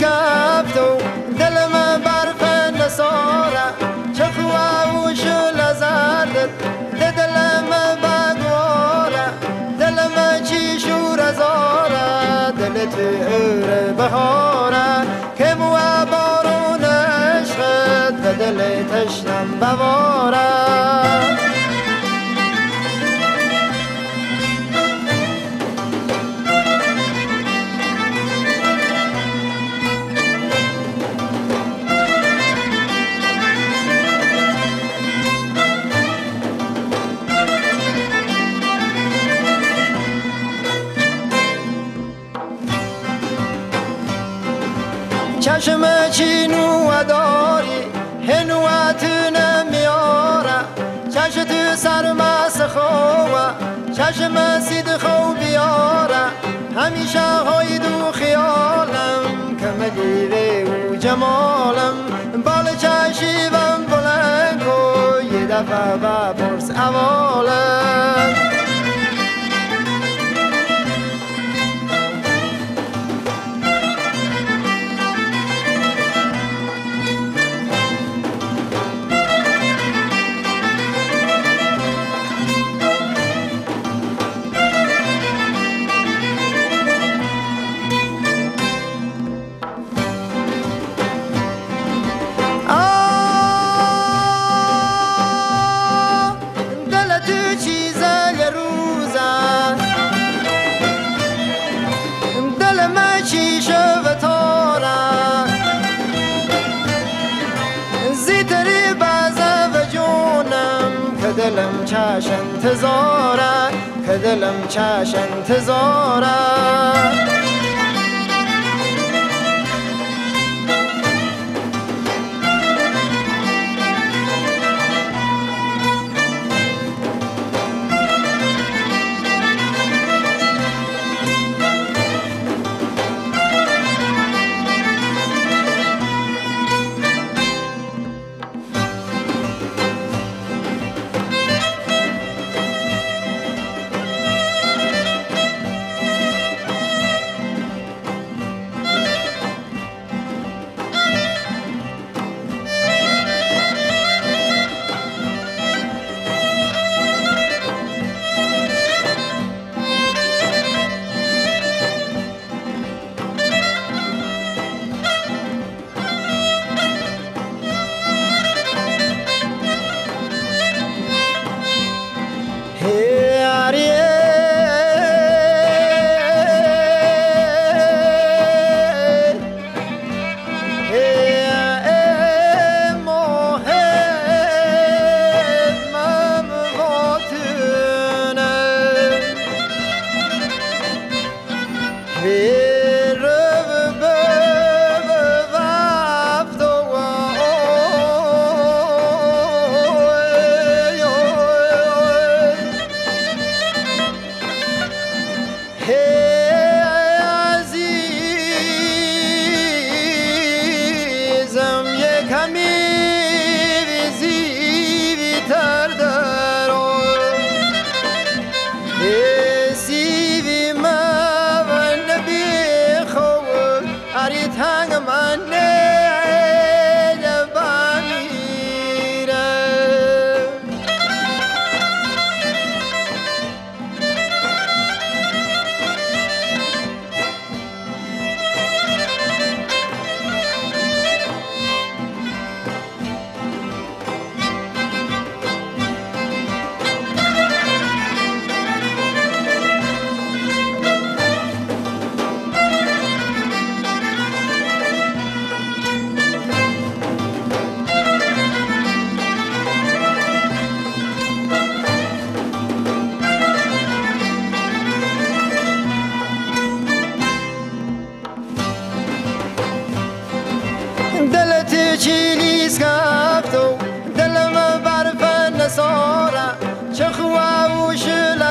چیلیز کفتو دلم برف نساره چه خواه و شل زردت دلم بگواره دلم چی شور زاره دلت ار بهاره. که مو بارون عشقت دل تشنم بواره. چشم چینو و داری هنوات نمیاره چشم تو سرمس خواه چشم سید خو بیاره همیشه های دو خیالم. که دیره و جمالم. بال چشیبم بلند کو یه دفعه بپرس اوالم چش انتظاره که دلم چش انتظاره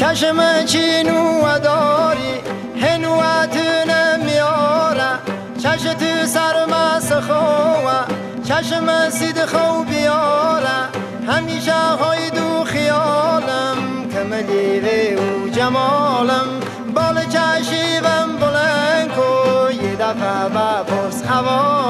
چشم چینو داری؟ هنوات نمیاره. چش تو سرمس خواه. چشم سید خو بیاره. همیشه های دو خیالم کملی و جمالم. بال چشیبم بلند کو یه دفعه بپرس هوا.